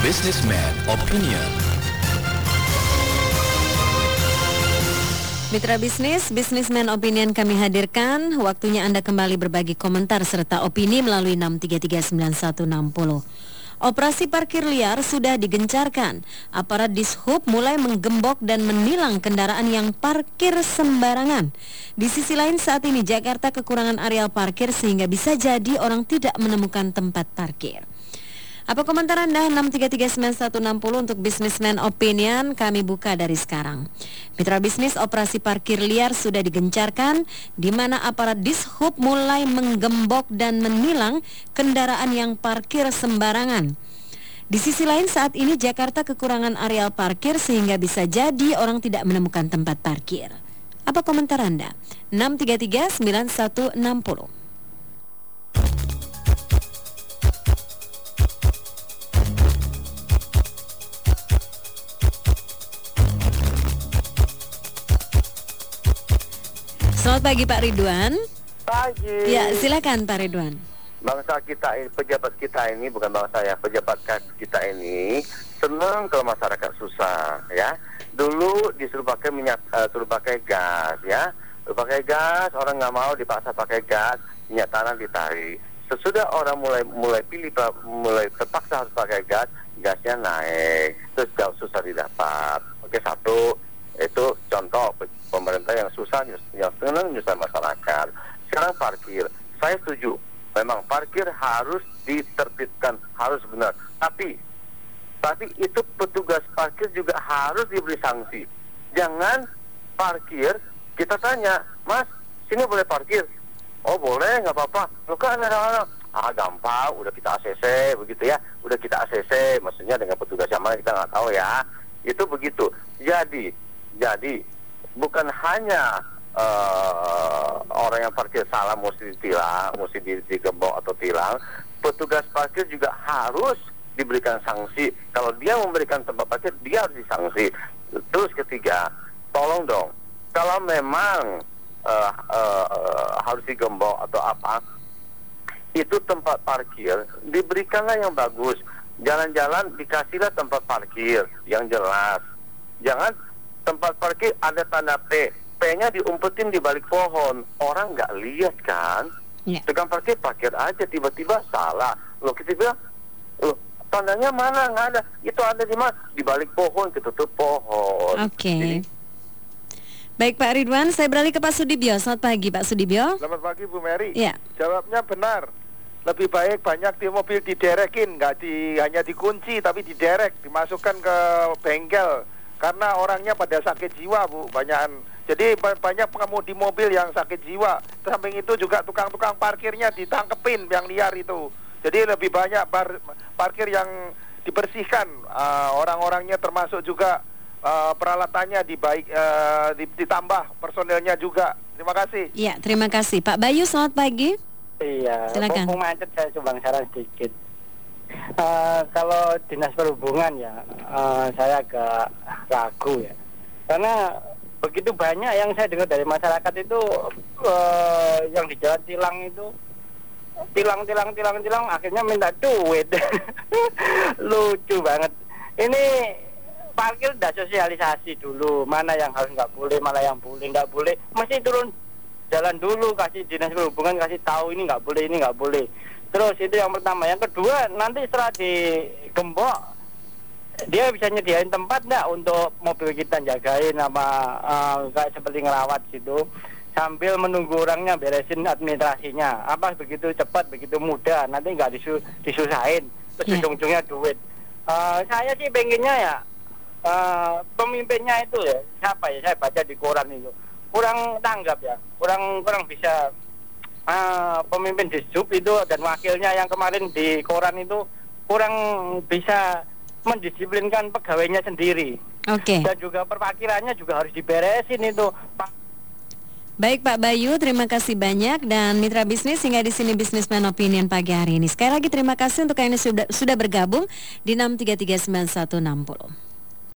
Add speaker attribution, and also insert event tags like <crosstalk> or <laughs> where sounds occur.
Speaker 1: Businessman Opinion.
Speaker 2: Mitra bisnis, Businessman Opinion kami hadirkan. Waktunya Anda kembali berbagi komentar serta opini melalui 6339160. Operasi parkir liar sudah digencarkan. Aparat Dishub mulai menggembok dan menilang kendaraan yang parkir sembarangan. Di sisi lain saat ini Jakarta kekurangan areal parkir sehingga bisa jadi orang tidak menemukan tempat parkir. Apa komentar Anda 6339160 untuk Businessman Opinion kami buka dari sekarang. Mitra bisnis operasi parkir liar sudah digencarkan di mana aparat Dishub mulai menggembok dan menilang kendaraan yang parkir sembarangan. Di sisi lain saat ini Jakarta kekurangan areal parkir sehingga bisa jadi orang tidak menemukan tempat parkir. Apa komentar Anda? 6339160. Selamat pagi Pak Ridwan.
Speaker 3: Pagi.
Speaker 2: Ya, silakan Pak Ridwan.
Speaker 3: Bangsa kita ini, pejabat kita ini bukan bangsa ya, pejabat kita ini senang kalau masyarakat susah, ya. Dulu disuruh pakai minyak, uh, suruh pakai gas, ya. Suruh pakai gas, orang nggak mau dipaksa pakai gas, minyak tanah ditarik. Sesudah orang mulai mulai pilih mulai terpaksa harus pakai gas, gasnya naik, terus jauh susah didapat. Oke satu, itu contoh pemerintah yang susah nyusah masyarakat. Sekarang parkir. Saya setuju. Memang parkir harus ditertibkan harus benar. Tapi tapi itu petugas parkir juga harus diberi sanksi. Jangan parkir kita tanya mas sini boleh parkir? Oh boleh nggak apa-apa. Lo kan ada ah gampang udah kita ACC begitu ya. Udah kita ACC maksudnya dengan petugas yang mana kita nggak tahu ya. Itu begitu. Jadi jadi bukan hanya uh, orang yang parkir salah mesti ditilang, mesti digembok atau tilang, petugas parkir juga harus diberikan sanksi. Kalau dia memberikan tempat parkir, dia harus disanksi. Terus ketiga, tolong dong, kalau memang uh, uh, harus digembok atau apa, itu tempat parkir diberikanlah yang bagus. Jalan-jalan dikasihlah tempat parkir yang jelas. Jangan tempat parkir ada tanda P. P-nya diumpetin di balik pohon. Orang nggak lihat kan? Ya. Tukang parkir parkir aja tiba-tiba salah. Loh kita bilang, loh tandanya mana nggak ada? Itu ada di mana? Di balik pohon, ketutup pohon.
Speaker 2: Oke. Okay. Baik Pak Ridwan, saya beralih ke Pak Sudibyo. Selamat pagi Pak Sudibyo.
Speaker 4: Selamat pagi Bu Mary.
Speaker 2: Ya.
Speaker 4: Jawabnya benar. Lebih baik banyak di mobil diderekin, nggak di hanya dikunci tapi diderek, dimasukkan ke bengkel karena orangnya pada sakit jiwa bu banyakan jadi banyak pengemudi mobil yang sakit jiwa. Samping itu juga tukang-tukang parkirnya ditangkepin yang liar itu. Jadi lebih banyak par parkir yang dibersihkan. Uh, orang-orangnya termasuk juga uh, peralatannya dibaik uh, ditambah personelnya juga. Terima kasih.
Speaker 2: Iya terima kasih. Pak Bayu selamat pagi.
Speaker 5: Iya silakan. macet saya coba saran sedikit. Uh, kalau dinas perhubungan ya, uh, saya agak ragu ya, karena begitu banyak yang saya dengar dari masyarakat itu uh, yang di jalan tilang itu tilang tilang tilang tilang akhirnya minta duit, <laughs> lucu banget. Ini parkir udah sosialisasi dulu, mana yang harus nggak boleh, mana yang boleh nggak boleh, mesti turun jalan dulu kasih dinas perhubungan kasih tahu ini nggak boleh ini nggak boleh Terus itu yang pertama. Yang kedua nanti setelah digembok dia bisa nyediain tempat nggak untuk mobil kita jagain apa uh, kayak seperti ngerawat gitu. Sambil menunggu orangnya beresin administrasinya. Apa begitu cepat begitu mudah nanti nggak disu disusahin. Terus yeah. ujung-ujungnya duit. Uh, saya sih pengennya ya uh, pemimpinnya itu ya siapa ya? Saya baca di koran itu. Kurang tanggap ya kurang kurang bisa uh, pemimpin sub itu dan wakilnya yang kemarin di koran itu kurang bisa mendisiplinkan pegawainya sendiri.
Speaker 2: Oke. Okay.
Speaker 5: Dan juga perpakirannya juga harus diberesin itu.
Speaker 2: Baik Pak Bayu, terima kasih banyak dan mitra bisnis hingga di sini Businessman Opinion pagi hari ini. Sekali lagi terima kasih untuk yang sudah sudah bergabung di 6339160.